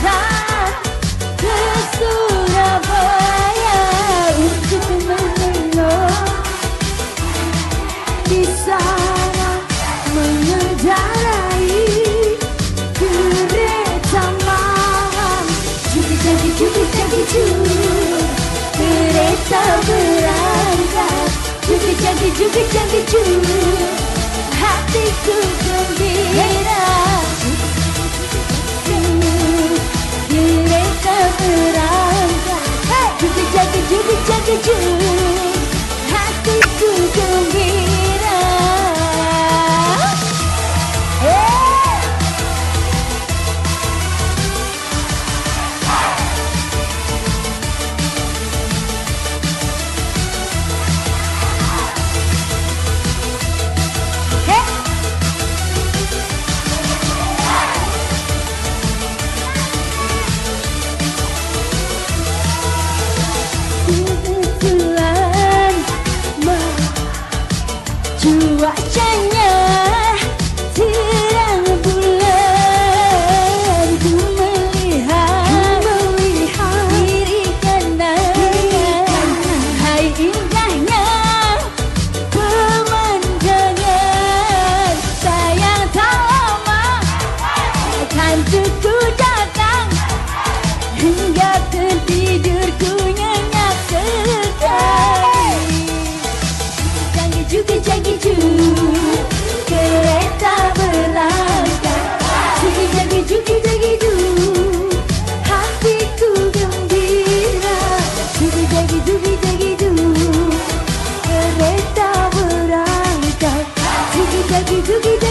datang ke Surabaya untuk menengok di sana mengendarai kereta malam Cubi jagi cubi jagi cubi kereta berangkat Cubi jagi cubi jagi cubi Cuacanya terang bulan. Ku melihat, diri kanan. Hai indahnya pemandangan. Sayang tak lama akan tuku が気づきで